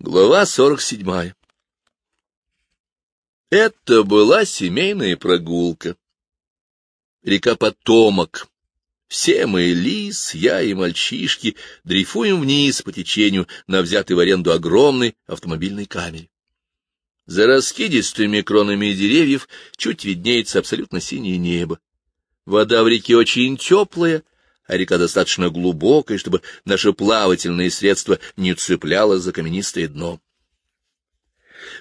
Глава сорок седьмая Это была семейная прогулка. Река Потомок. Все мы, лис, я и мальчишки, дрейфуем вниз по течению на взятый в аренду огромной автомобильной камере. За раскидистыми кронами деревьев чуть виднеется абсолютно синее небо. Вода в реке очень теплая, а река достаточно глубокая, чтобы наше плавательное средство не цепляло за каменистое дно.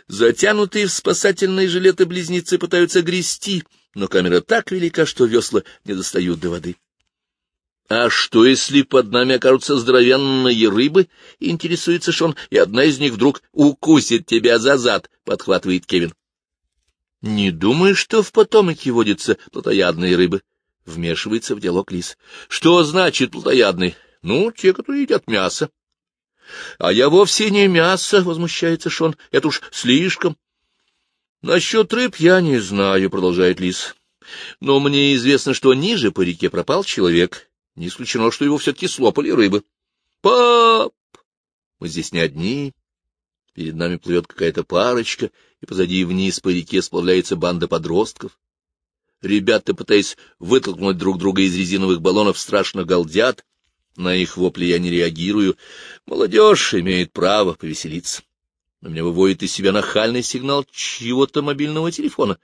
Затянутые в спасательные жилеты близнецы пытаются грести, но камера так велика, что весла не достают до воды. — А что, если под нами окажутся здоровенные рыбы? — интересуется Шон, и одна из них вдруг укусит тебя за зад, — подхватывает Кевин. — Не думаю, что в потомоке водятся плотоядные рыбы, Вмешивается в диалог лис. Что значит плотоядный? Ну, те, которые едят мясо. А я вовсе не мясо, возмущается Шон. Это уж слишком. Насчет рыб я не знаю, продолжает лис. Но мне известно, что ниже по реке пропал человек. Не исключено, что его все-таки слопали рыбы. Пап! Мы здесь не одни. Перед нами плывет какая-то парочка, и позади вниз по реке сплавляется банда подростков. Ребята, пытаясь вытолкнуть друг друга из резиновых баллонов, страшно галдят. На их вопли я не реагирую. Молодежь имеет право повеселиться. У меня выводит из себя нахальный сигнал чьего-то мобильного телефона.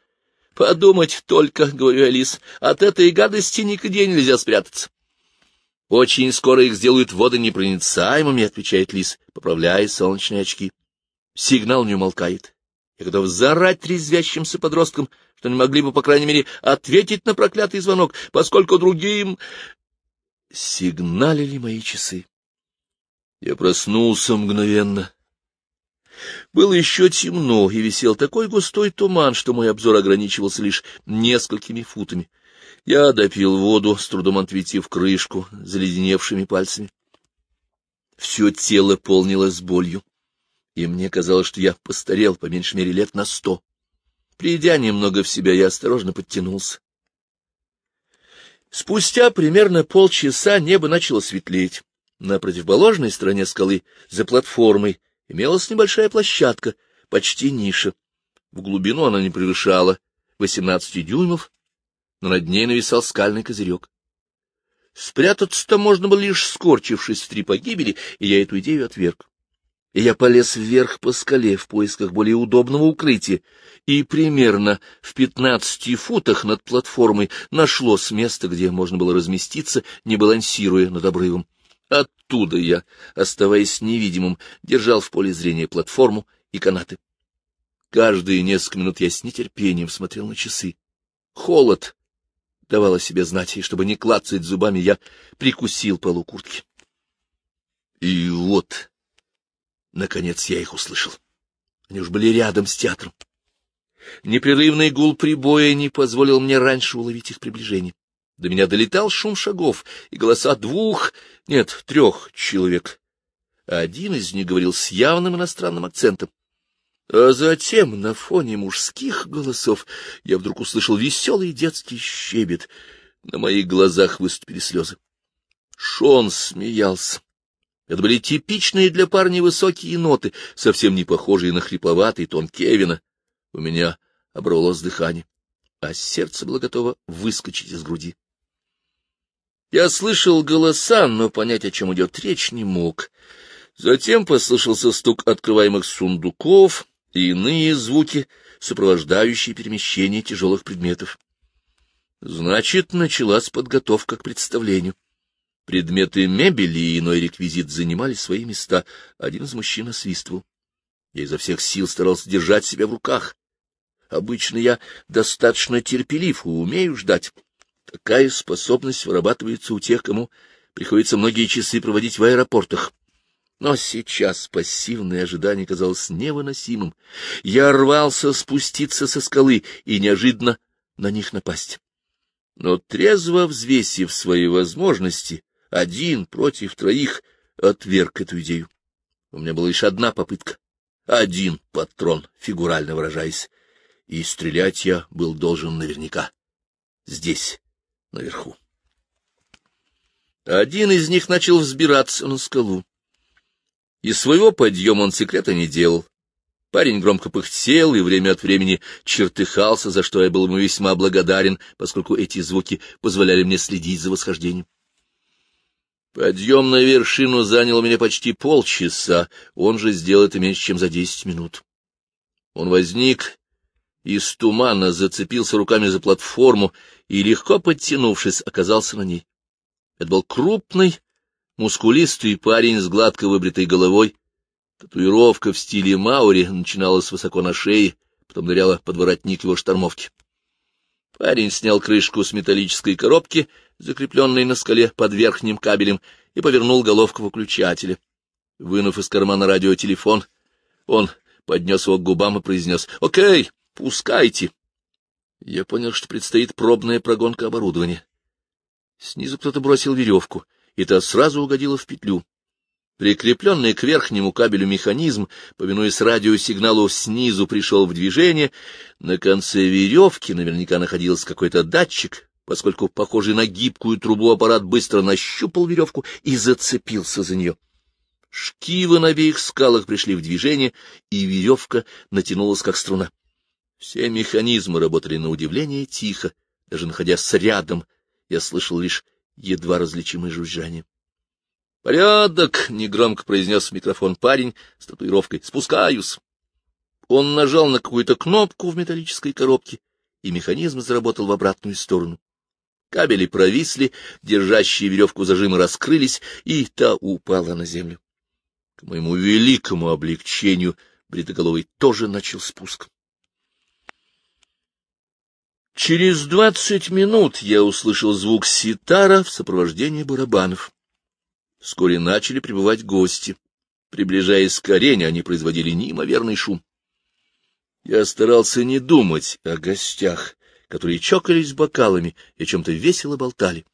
Подумать только, — говорю Алис, — от этой гадости никогда нельзя спрятаться. Очень скоро их сделают водонепроницаемыми, — отвечает Лис, поправляя солнечные очки. Сигнал не умолкает. Я готов зарать трезвящимся подросткам, что не могли бы, по крайней мере, ответить на проклятый звонок, поскольку другим... Сигналили мои часы. Я проснулся мгновенно. Было еще темно, и висел такой густой туман, что мой обзор ограничивался лишь несколькими футами. Я допил воду, с трудом ответив крышку заледеневшими пальцами. Все тело полнилось болью, и мне казалось, что я постарел по меньшей мере лет на сто. Придя немного в себя, я осторожно подтянулся. Спустя примерно полчаса небо начало светлеть. На противоположной стороне скалы, за платформой, имелась небольшая площадка, почти ниша. В глубину она не превышала восемнадцати дюймов, но над ней нависал скальный козырек. Спрятаться-то можно было лишь скорчившись в три погибели, и я эту идею отверг и я полез вверх по скале в поисках более удобного укрытия, и примерно в пятнадцати футах над платформой нашлось место, где можно было разместиться, не балансируя над обрывом. Оттуда я, оставаясь невидимым, держал в поле зрения платформу и канаты. Каждые несколько минут я с нетерпением смотрел на часы. Холод давал о себе знать, и чтобы не клацать зубами, я прикусил полу куртки. И вот Наконец я их услышал. Они уж были рядом с театром. Непрерывный гул прибоя не позволил мне раньше уловить их приближение. До меня долетал шум шагов и голоса двух, нет, трех человек. Один из них говорил с явным иностранным акцентом. А затем на фоне мужских голосов я вдруг услышал веселый детский щебет. На моих глазах выступили слезы. Шон смеялся. Это были типичные для парня высокие ноты, совсем не похожие на хрипловатый тон Кевина. У меня оборвалось дыхание, а сердце было готово выскочить из груди. Я слышал голоса, но понять, о чем идет речь, не мог. Затем послышался стук открываемых сундуков и иные звуки, сопровождающие перемещение тяжелых предметов. Значит, началась подготовка к представлению. Предметы мебели и иной реквизит занимали свои места. Один из мужчин освистывал. Я изо всех сил старался держать себя в руках. Обычно я достаточно терпелив и умею ждать. Такая способность вырабатывается у тех, кому приходится многие часы проводить в аэропортах. Но сейчас пассивное ожидание казалось невыносимым. Я рвался спуститься со скалы и неожиданно на них напасть. Но трезво взвесив свои возможности, один против троих отверг эту идею. У меня была лишь одна попытка, один патрон, фигурально выражаясь, и стрелять я был должен наверняка. Здесь, наверху. Один из них начал взбираться на скалу. Из своего подъема он секрета не делал. Парень громко пыхтел и время от времени чертыхался, за что я был ему весьма благодарен, поскольку эти звуки позволяли мне следить за восхождением. Подъем на вершину занял меня почти полчаса, он же сделал это меньше, чем за десять минут. Он возник из тумана, зацепился руками за платформу и, легко подтянувшись, оказался на ней. Это был крупный, мускулистый парень с гладко выбритой головой. Татуировка в стиле Маури начиналась высоко на шее, потом ныряла под воротник его штормовки. Парень снял крышку с металлической коробки, закрепленной на скале под верхним кабелем, и повернул головку выключателя. Вынув из кармана радиотелефон, он поднес его к губам и произнес «Окей, пускайте». Я понял, что предстоит пробная прогонка оборудования. Снизу кто-то бросил веревку, и та сразу угодила в петлю. Прикрепленный к верхнему кабелю механизм, повинуясь радиосигналу, снизу пришел в движение. На конце веревки наверняка находился какой-то датчик, поскольку, похожий на гибкую трубу, аппарат быстро нащупал веревку и зацепился за нее. Шкивы на обеих скалах пришли в движение, и веревка натянулась, как струна. Все механизмы работали на удивление тихо, даже находясь рядом, я слышал лишь едва различимое жужжание. «Порядок!» — негромко произнес в микрофон парень с татуировкой. «Спускаюсь!» Он нажал на какую-то кнопку в металлической коробке, и механизм заработал в обратную сторону. Кабели провисли, держащие веревку зажимы раскрылись, и та упала на землю. К моему великому облегчению Бритоголовый тоже начал спуск. Через двадцать минут я услышал звук ситара в сопровождении барабанов. Вскоре начали прибывать гости. Приближаясь к арене, они производили неимоверный шум. Я старался не думать о гостях, которые чокались бокалами и о чем-то весело болтали.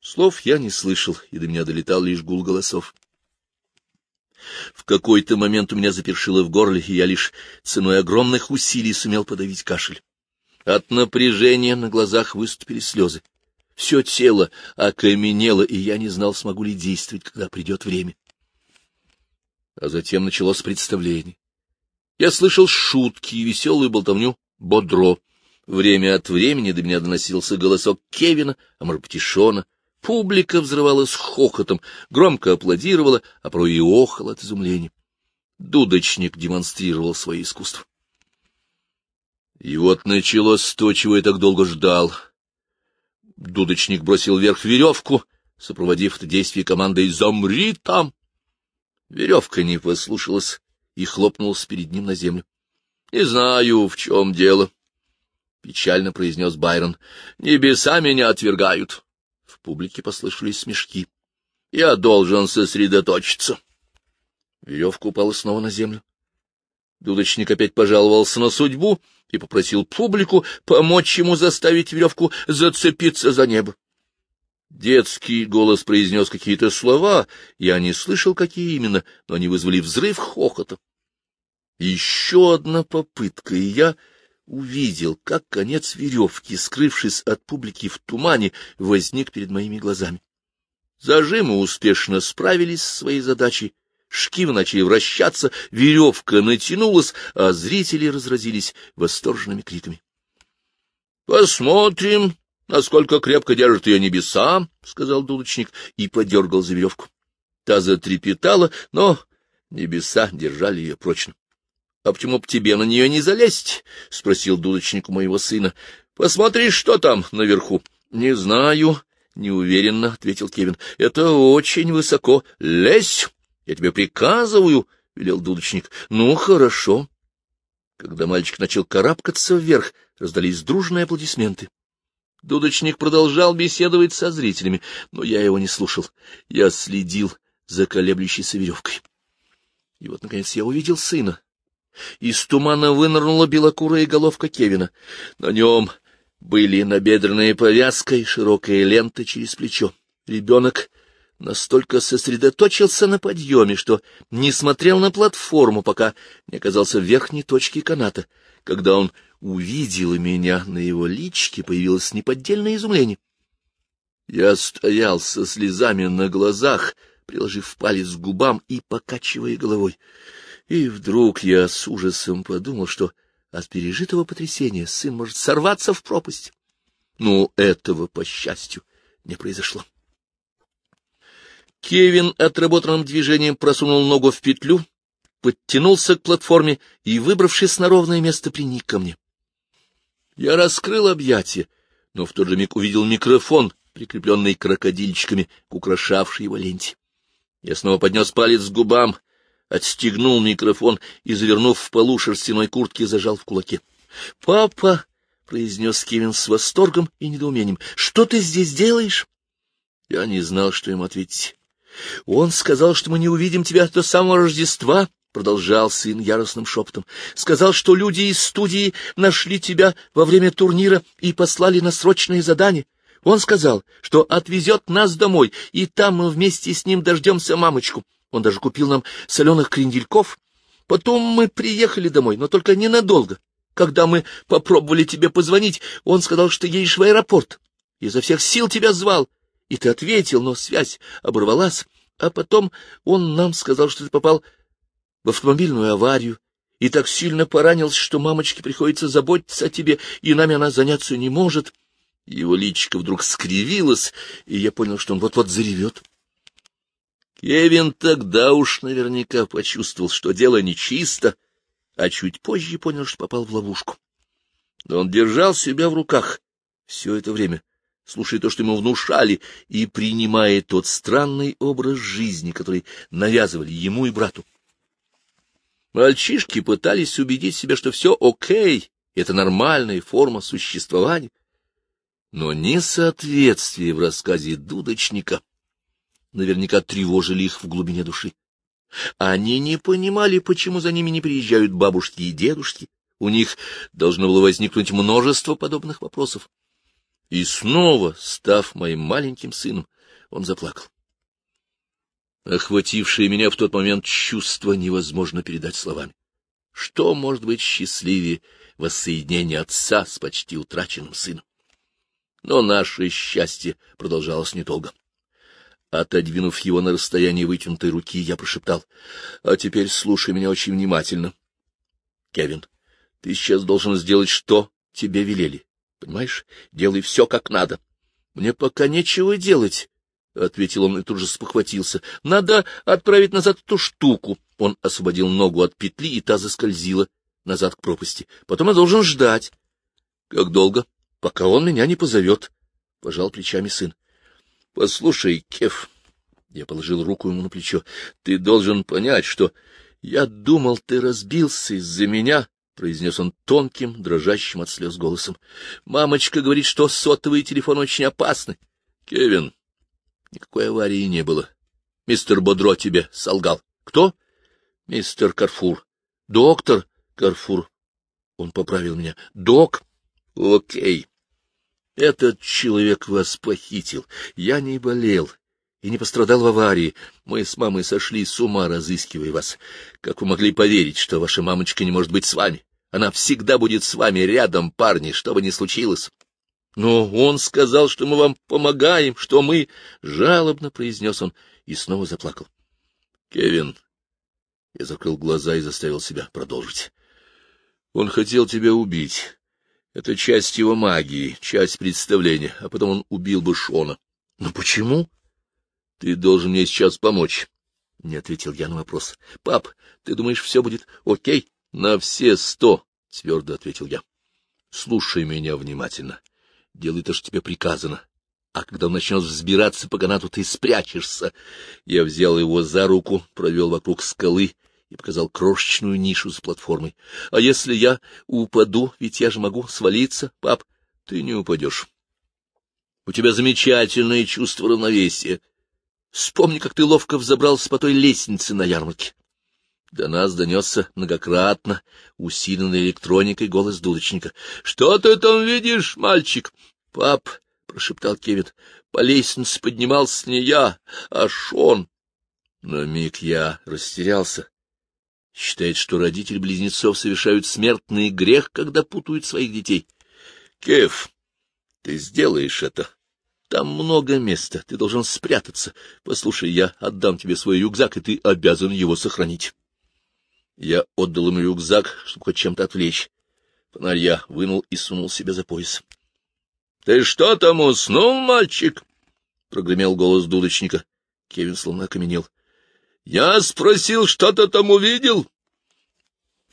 Слов я не слышал, и до меня долетал лишь гул голосов. В какой-то момент у меня запершило в горле, и я лишь ценой огромных усилий сумел подавить кашель. От напряжения на глазах выступили слезы. Все тело окаменело, и я не знал, смогу ли действовать, когда придет время. А затем началось представление. Я слышал шутки и веселую болтовню бодро. Время от времени до меня доносился голосок Кевина, а может быть и Шона. Публика взрывалась хохотом, громко аплодировала, а порой и охала от изумления. Дудочник демонстрировал свое искусство. И вот началось то, чего я так долго ждал. Дудочник бросил вверх веревку, сопроводив это действие командой «Замри там!». Веревка не послушалась и хлопнулась перед ним на землю. — Не знаю, в чем дело, — печально произнес Байрон. — Небеса меня отвергают. В публике послышались смешки. — Я должен сосредоточиться. Веревка упала снова на землю. Дудочник опять пожаловался на судьбу и попросил публику помочь ему заставить веревку зацепиться за небо. Детский голос произнес какие-то слова, я не слышал, какие именно, но они вызвали взрыв хохота. Еще одна попытка, и я увидел, как конец веревки, скрывшись от публики в тумане, возник перед моими глазами. Зажимы успешно справились с своей задачей, шкивы начали вращаться, веревка натянулась, а зрители разразились восторженными криками. — Посмотрим, насколько крепко держит ее небеса, — сказал дудочник и подергал за веревку. Та затрепетала, но небеса держали ее прочно. — А почему б тебе на нее не залезть? — спросил дудочник у моего сына. — Посмотри, что там наверху. — Не знаю, — неуверенно ответил Кевин. — Это очень высоко. Лезь! Я тебе приказываю, — велел дудочник. — Ну, хорошо. Когда мальчик начал карабкаться вверх, раздались дружные аплодисменты. Дудочник продолжал беседовать со зрителями, но я его не слушал. Я следил за колеблющейся веревкой. И вот, наконец, я увидел сына. Из тумана вынырнула белокурая головка Кевина. На нем были набедренная повязка и широкая лента через плечо. Ребенок настолько сосредоточился на подъеме, что не смотрел на платформу, пока не оказался в верхней точке каната. Когда он увидел меня, на его личке появилось неподдельное изумление. Я стоял со слезами на глазах, приложив палец к губам и покачивая головой. И вдруг я с ужасом подумал, что от пережитого потрясения сын может сорваться в пропасть. Но этого, по счастью, не произошло. Кевин отработанным движением просунул ногу в петлю, подтянулся к платформе и, выбравшись на ровное место, приник ко мне. Я раскрыл объятия, но в тот же миг увидел микрофон, прикрепленный крокодильчиками к украшавшей его ленте. Я снова поднес палец к губам, отстегнул микрофон и, завернув в полу шерстяной куртки, зажал в кулаке. — Папа! — произнес Кевин с восторгом и недоумением. — Что ты здесь делаешь? Я не знал, что ему ответить. — Он сказал, что мы не увидим тебя до самого Рождества, — продолжал сын яростным шепотом. — Сказал, что люди из студии нашли тебя во время турнира и послали на срочное задание. Он сказал, что отвезет нас домой, и там мы вместе с ним дождемся мамочку. Он даже купил нам соленых крендельков. Потом мы приехали домой, но только ненадолго. Когда мы попробовали тебе позвонить, он сказал, что едешь в аэропорт. Изо всех сил тебя звал, и ты ответил, но связь оборвалась. А потом он нам сказал, что ты попал в автомобильную аварию и так сильно поранился, что мамочке приходится заботиться о тебе, и нами она заняться не может. Его личико вдруг скривилось, и я понял, что он вот-вот заревет. Кевин тогда уж наверняка почувствовал, что дело нечисто, а чуть позже понял, что попал в ловушку. Но он держал себя в руках все это время, слушая то, что ему внушали, и принимая тот странный образ жизни, который навязывали ему и брату. Мальчишки пытались убедить себя, что все окей, это нормальная форма существования. Но несоответствие в рассказе дудочника — наверняка тревожили их в глубине души. Они не понимали, почему за ними не приезжают бабушки и дедушки. У них должно было возникнуть множество подобных вопросов. И снова, став моим маленьким сыном, он заплакал. Охватившее меня в тот момент чувство невозможно передать словами. Что может быть счастливее воссоединения отца с почти утраченным сыном? Но наше счастье продолжалось недолго. Отодвинув его на расстояние вытянутой руки, я прошептал. — А теперь слушай меня очень внимательно. — Кевин, ты сейчас должен сделать, что тебе велели. Понимаешь? Делай все как надо. — Мне пока нечего делать, — ответил он и тут же спохватился. — Надо отправить назад эту штуку. Он освободил ногу от петли, и та заскользила назад к пропасти. Потом я должен ждать. — Как долго? — Пока он меня не позовет, — пожал плечами сын. — Послушай, Кеф, — я положил руку ему на плечо, — ты должен понять, что... Я думал, ты разбился из-за меня, — произнес он тонким, дрожащим от слез голосом. — Мамочка говорит, что сотовый телефон очень опасный. — Кевин, никакой аварии не было. Мистер Бодро тебе солгал. — Кто? — Мистер Карфур. — Доктор Карфур. Он поправил меня. — Док? — Окей. Этот человек вас похитил. Я не болел и не пострадал в аварии. Мы с мамой сошли с ума, разыскивая вас. Как вы могли поверить, что ваша мамочка не может быть с вами? Она всегда будет с вами рядом, парни, что бы ни случилось. Но он сказал, что мы вам помогаем, что мы... Жалобно произнес он и снова заплакал. Кевин... Я закрыл глаза и заставил себя продолжить. Он хотел тебя убить. Это часть его магии, часть представления, а потом он убил бы Шона. — Но почему? — Ты должен мне сейчас помочь. — не ответил я на вопрос. — Пап, ты думаешь, все будет окей? — На все сто, — твердо ответил я. — Слушай меня внимательно. Делай то, что тебе приказано. А когда он начнет взбираться по канату, ты спрячешься. Я взял его за руку, провел вокруг скалы и показал крошечную нишу с платформой. — А если я упаду, ведь я же могу свалиться, пап? — Ты не упадешь. У тебя замечательное чувство равновесия. Вспомни, как ты ловко взобрался по той лестнице на ярмарке. До нас донесся многократно усиленный электроникой голос дудочника. — Что ты там видишь, мальчик? — Пап, — прошептал Кевин, — по лестнице поднимался не я, а Шон. На миг я растерялся считает, что родители близнецов совершают смертный грех, когда путают своих детей. Кеф, ты сделаешь это. Там много места, ты должен спрятаться. Послушай, я отдам тебе свой рюкзак, и ты обязан его сохранить. Я отдал ему рюкзак, чтобы хоть чем-то отвлечь. Фонарь я вынул и сунул себе за пояс. — Ты что там уснул, мальчик? — прогремел голос дудочника. Кевин словно окаменел. — Я спросил, что ты там увидел?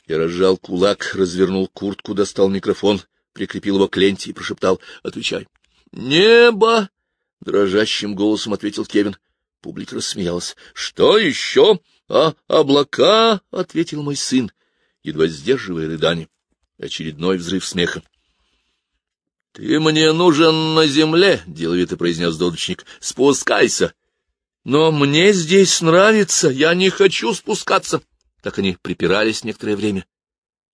Я разжал кулак, развернул куртку, достал микрофон, прикрепил его к ленте и прошептал. — Отвечай. — Небо! — дрожащим голосом ответил Кевин. Публика рассмеялась. — Что еще? — А облака! — ответил мой сын, едва сдерживая рыдание. Очередной взрыв смеха. — Ты мне нужен на земле, — деловито произнес додочник. — Спускайся. — Но мне здесь нравится, я не хочу спускаться. Так они припирались некоторое время.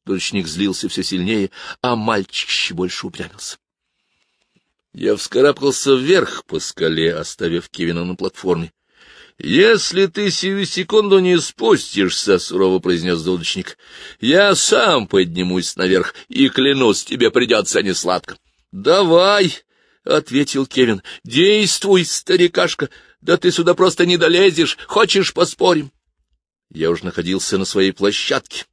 Дудочник злился все сильнее, а мальчик еще больше упрямился. Я вскарабкался вверх по скале, оставив Кевина на платформе. — Если ты сию секунду не спустишься, — сурово произнес дудочник, — я сам поднимусь наверх, и, клянусь, тебе придется несладко. — Давай, — ответил Кевин, — действуй, старикашка, да ты сюда просто не долезешь, хочешь поспорим? Я уже находился на своей площадке,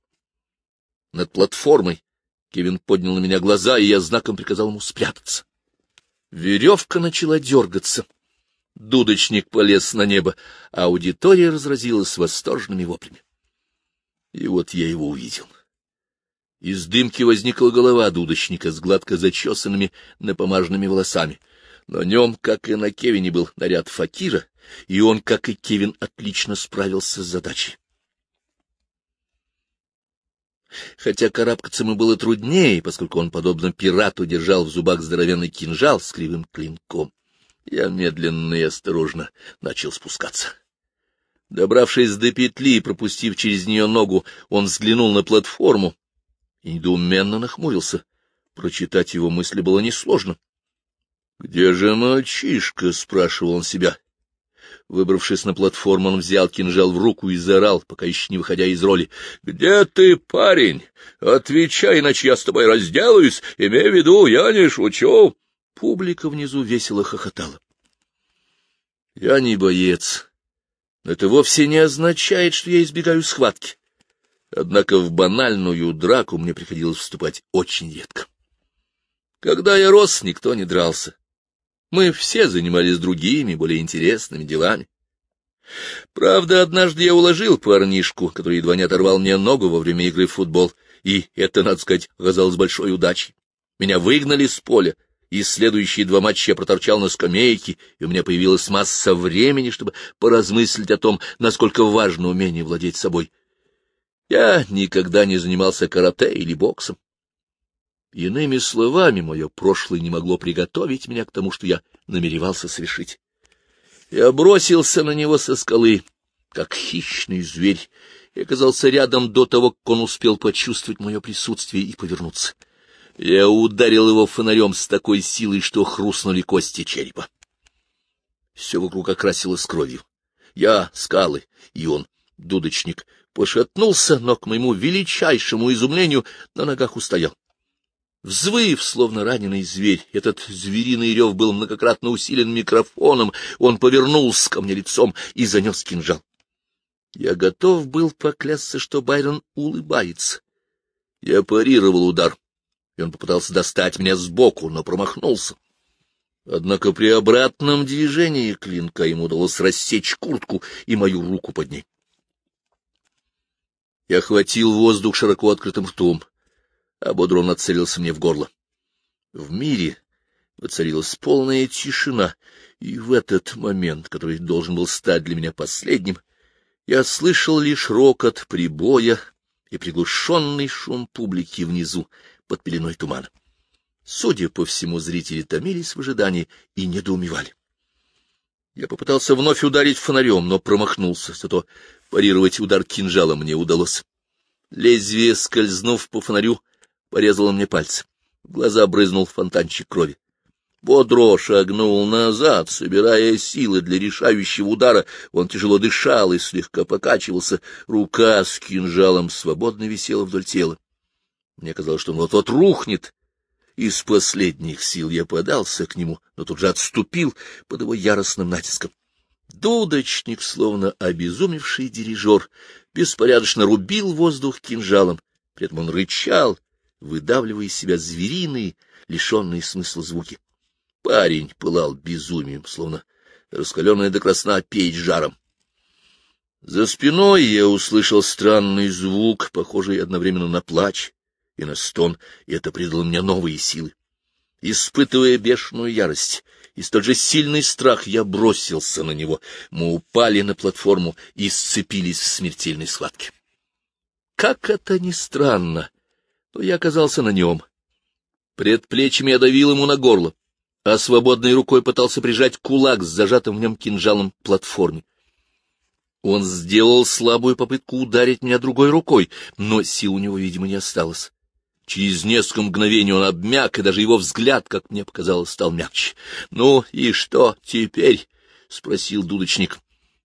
над платформой. Кевин поднял на меня глаза, и я знаком приказал ему спрятаться. Веревка начала дергаться. Дудочник полез на небо, а аудитория разразилась восторженными воплями. И вот я его увидел. Из дымки возникла голова дудочника с гладко зачесанными напомаженными волосами. На нем, как и на Кевине, был наряд факира, и он, как и Кевин, отлично справился с задачей. Хотя карабкаться ему было труднее, поскольку он, подобно пирату, держал в зубах здоровенный кинжал с кривым клинком. Я медленно и осторожно начал спускаться. Добравшись до петли и пропустив через нее ногу, он взглянул на платформу и недоуменно нахмурился. Прочитать его мысли было несложно. — Где же мальчишка? — спрашивал он себя. Выбравшись на платформу, он взял кинжал в руку и заорал, пока еще не выходя из роли. — Где ты, парень? Отвечай, иначе я с тобой разделаюсь. Имей в виду, я не шучу. Публика внизу весело хохотала. Я не боец. Но это вовсе не означает, что я избегаю схватки. Однако в банальную драку мне приходилось вступать очень редко. Когда я рос, никто не дрался. Мы все занимались другими, более интересными делами. Правда, однажды я уложил парнишку, который едва не оторвал мне ногу во время игры в футбол, и это, надо сказать, оказалось большой удачей. Меня выгнали с поля, и следующие два матча я проторчал на скамейке, и у меня появилась масса времени, чтобы поразмыслить о том, насколько важно умение владеть собой. Я никогда не занимался карате или боксом. Иными словами, мое прошлое не могло приготовить меня к тому, что я намеревался совершить. Я бросился на него со скалы, как хищный зверь, и оказался рядом до того, как он успел почувствовать мое присутствие и повернуться. Я ударил его фонарем с такой силой, что хрустнули кости черепа. Все вокруг окрасилось кровью. Я, скалы, и он, дудочник, пошатнулся, но, к моему величайшему изумлению, на ногах устоял. Взвыв, словно раненый зверь, этот звериный рев был многократно усилен микрофоном, он повернулся ко мне лицом и занес кинжал. Я готов был поклясться, что Байрон улыбается. Я парировал удар и он попытался достать меня сбоку, но промахнулся. Однако при обратном движении клинка ему удалось рассечь куртку и мою руку под ней. Я хватил воздух широко открытым ртом, а Бодрон нацелился мне в горло. В мире воцарилась полная тишина, и в этот момент, который должен был стать для меня последним, я слышал лишь рокот прибоя и приглушенный шум публики внизу, под пеленой тумана. Судя по всему, зрители томились в ожидании и недоумевали. Я попытался вновь ударить фонарем, но промахнулся, зато парировать удар кинжала мне удалось. Лезвие, скользнув по фонарю, порезало мне пальцы. В глаза брызнул фонтанчик крови. Бодро шагнул назад, собирая силы для решающего удара. Он тяжело дышал и слегка покачивался. Рука с кинжалом свободно висела вдоль тела. Мне казалось, что он вот-вот рухнет, Из последних сил я подался к нему, но тут же отступил под его яростным натиском. Дудочник, словно обезумевший дирижер, беспорядочно рубил воздух кинжалом, при этом он рычал, выдавливая из себя звериные, лишенные смысла звуки. Парень пылал безумием, словно раскаленная до красна печь жаром. За спиной я услышал странный звук, похожий одновременно на плач и на стон, и это придало мне новые силы. Испытывая бешеную ярость и столь же сильный страх, я бросился на него. Мы упали на платформу и сцепились в смертельной схватке. Как это ни странно, но я оказался на нем. Предплечьями я давил ему на горло, а свободной рукой пытался прижать кулак с зажатым в нем кинжалом к платформе. Он сделал слабую попытку ударить меня другой рукой, но сил у него, видимо, не осталось. Через несколько мгновений он обмяк, и даже его взгляд, как мне показалось, стал мягче. — Ну и что теперь? — спросил дудочник.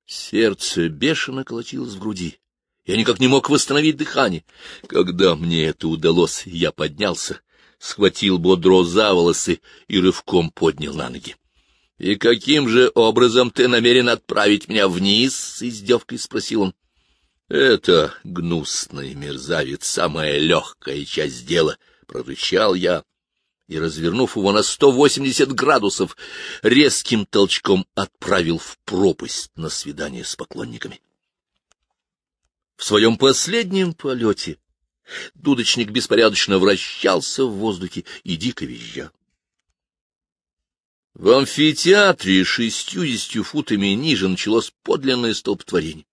Сердце бешено колотилось в груди. Я никак не мог восстановить дыхание. Когда мне это удалось, я поднялся, схватил бодро за волосы и рывком поднял на ноги. — И каким же образом ты намерен отправить меня вниз? — с издевкой спросил он. — Это гнусный мерзавец, самая легкая часть дела, — прорычал я, и, развернув его на сто восемьдесят градусов, резким толчком отправил в пропасть на свидание с поклонниками. В своем последнем полете дудочник беспорядочно вращался в воздухе и дико визжал. В амфитеатре шестьюдесятью футами ниже началось подлинное столпотворение.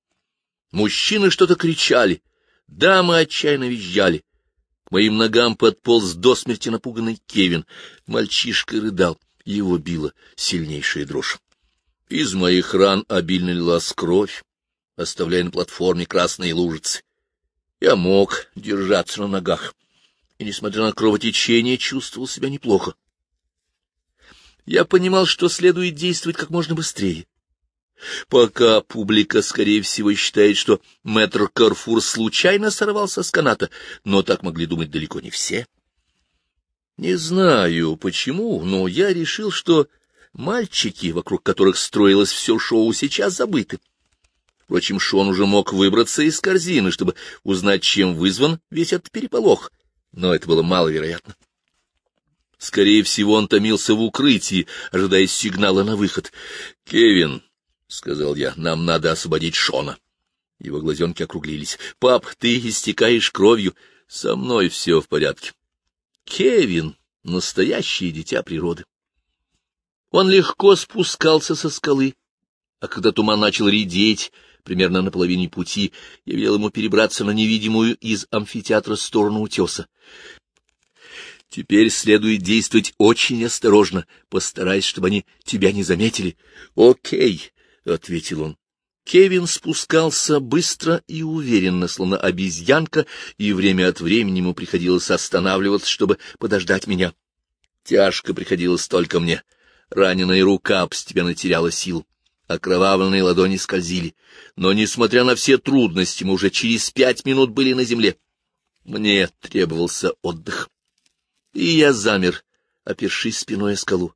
Мужчины что-то кричали, дамы отчаянно визжали. К моим ногам подполз до смерти напуганный Кевин. Мальчишка рыдал, его била сильнейшая дрожь. Из моих ран обильно лилась кровь, оставляя на платформе красные лужицы. Я мог держаться на ногах, и, несмотря на кровотечение, чувствовал себя неплохо. Я понимал, что следует действовать как можно быстрее. Пока публика, скорее всего, считает, что мэтр Карфур случайно сорвался с каната, но так могли думать далеко не все. Не знаю, почему, но я решил, что мальчики, вокруг которых строилось все шоу, сейчас забыты. Впрочем, Шон уже мог выбраться из корзины, чтобы узнать, чем вызван весь этот переполох, но это было маловероятно. Скорее всего, он томился в укрытии, ожидая сигнала на выход. — Кевин, — сказал я, — нам надо освободить Шона. Его глазенки округлились. — Пап, ты истекаешь кровью. Со мной все в порядке. Кевин — настоящее дитя природы. Он легко спускался со скалы, а когда туман начал редеть, примерно на половине пути, я велел ему перебраться на невидимую из амфитеатра сторону утеса. Теперь следует действовать очень осторожно, постараясь, чтобы они тебя не заметили. — Окей, — ответил он. Кевин спускался быстро и уверенно, словно обезьянка, и время от времени ему приходилось останавливаться, чтобы подождать меня. Тяжко приходилось только мне. Раненая рука постепенно теряла сил. Окровавленные ладони скользили. Но, несмотря на все трудности, мы уже через пять минут были на земле. Мне требовался отдых и я замер, опершись спиной о скалу.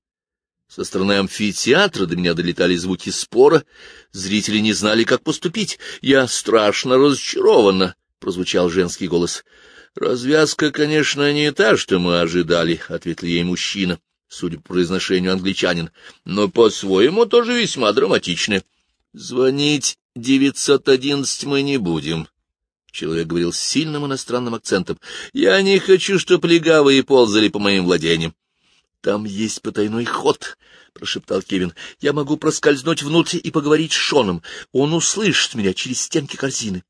Со стороны амфитеатра до меня долетали звуки спора, зрители не знали, как поступить. Я страшно разочарована, — прозвучал женский голос. — Развязка, конечно, не та, что мы ожидали, — ответил ей мужчина, судя по произношению англичанин, — но по-своему тоже весьма драматичны. Звонить девятьсот одиннадцать мы не будем, Человек говорил с сильным иностранным акцентом. — Я не хочу, чтобы легавые ползали по моим владениям. — Там есть потайной ход, — прошептал Кевин. — Я могу проскользнуть внутрь и поговорить с Шоном. Он услышит меня через стенки корзины.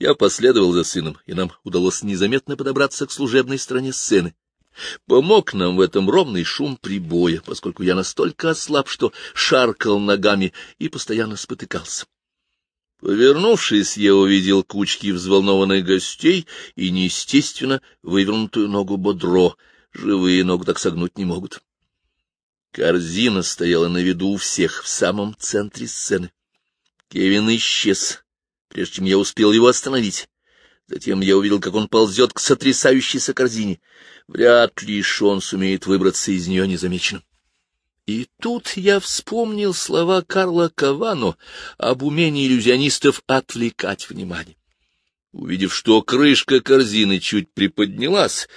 Я последовал за сыном, и нам удалось незаметно подобраться к служебной стороне сцены. Помог нам в этом ровный шум прибоя, поскольку я настолько ослаб, что шаркал ногами и постоянно спотыкался. Повернувшись, я увидел кучки взволнованных гостей и неестественно вывернутую ногу бодро. Живые ногу так согнуть не могут. Корзина стояла на виду у всех в самом центре сцены. Кевин исчез, прежде чем я успел его остановить. Затем я увидел, как он ползет к сотрясающейся корзине. Вряд ли Шон сумеет выбраться из нее незамеченным. И тут я вспомнил слова Карла Кавано об умении иллюзионистов отвлекать внимание. Увидев, что крышка корзины чуть приподнялась,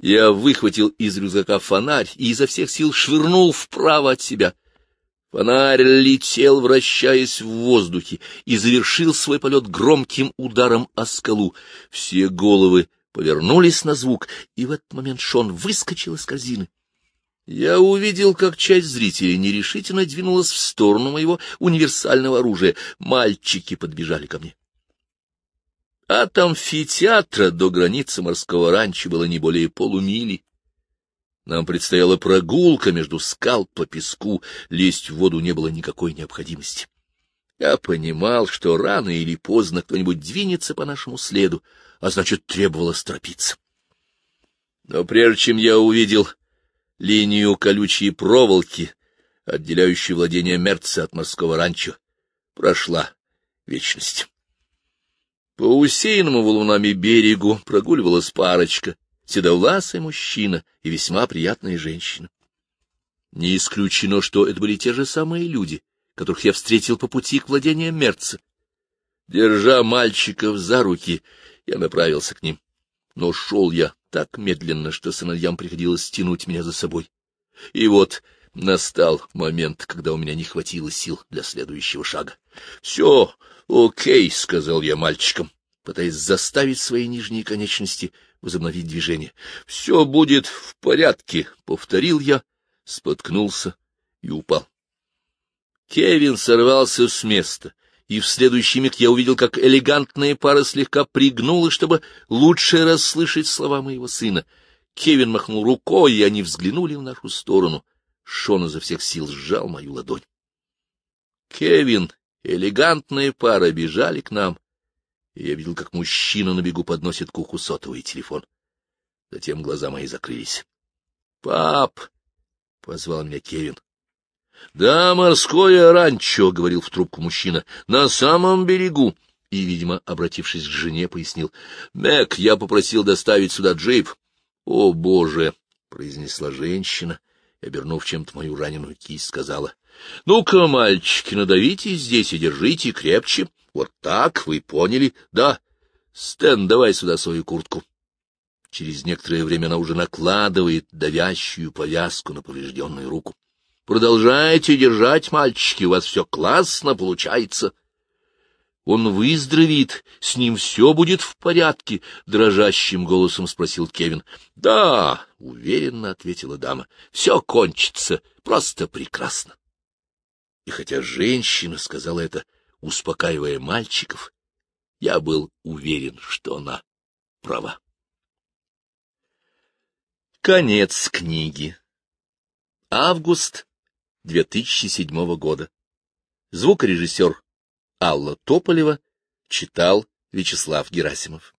я выхватил из рюкзака фонарь и изо всех сил швырнул вправо от себя. Фонарь летел, вращаясь в воздухе, и завершил свой полет громким ударом о скалу. Все головы повернулись на звук, и в этот момент Шон выскочил из корзины. Я увидел, как часть зрителей нерешительно двинулась в сторону моего универсального оружия. Мальчики подбежали ко мне. От амфитеатра до границы морского ранчо было не более полумили. Нам предстояла прогулка между скал по песку, лезть в воду не было никакой необходимости. Я понимал, что рано или поздно кто-нибудь двинется по нашему следу, а значит, требовалось торопиться. Но прежде чем я увидел линию колючей проволоки, отделяющей владение Мерца от морского ранчо, прошла вечность. По усеянному валунами берегу прогуливалась парочка, седовласый мужчина и весьма приятная женщина. Не исключено, что это были те же самые люди, которых я встретил по пути к владению Мерца. Держа мальчиков за руки, я направился к ним. Но шел я так медленно, что сыновьям приходилось тянуть меня за собой. И вот настал момент, когда у меня не хватило сил для следующего шага. — Все, окей, — сказал я мальчикам, пытаясь заставить свои нижние конечности возобновить движение. — Все будет в порядке, — повторил я, споткнулся и упал. Кевин сорвался с места, и в следующий миг я увидел, как элегантная пара слегка пригнулась, чтобы лучше расслышать слова моего сына. Кевин махнул рукой, и они взглянули в нашу сторону. Шон изо всех сил сжал мою ладонь. Кевин, элегантная пара бежали к нам, я видел, как мужчина на бегу подносит к уху сотовый телефон. Затем глаза мои закрылись. — Пап! — позвал меня Кевин. — Да, морское ранчо, — говорил в трубку мужчина, — на самом берегу. И, видимо, обратившись к жене, пояснил. — Мэг, я попросил доставить сюда джип. — О, боже! — произнесла женщина, и, обернув чем-то мою раненую кисть, сказала. — Ну-ка, мальчики, надавите здесь и держите крепче. Вот так, вы поняли? Да. Стэн, давай сюда свою куртку. Через некоторое время она уже накладывает давящую повязку на поврежденную руку. Продолжайте держать, мальчики, у вас все классно получается. Он выздоровеет, с ним все будет в порядке, — дрожащим голосом спросил Кевин. — Да, — уверенно ответила дама, — все кончится просто прекрасно. И хотя женщина сказала это, успокаивая мальчиков, я был уверен, что она права. Конец книги. Август 2007 года. Звукорежиссер Алла Тополева читал Вячеслав Герасимов.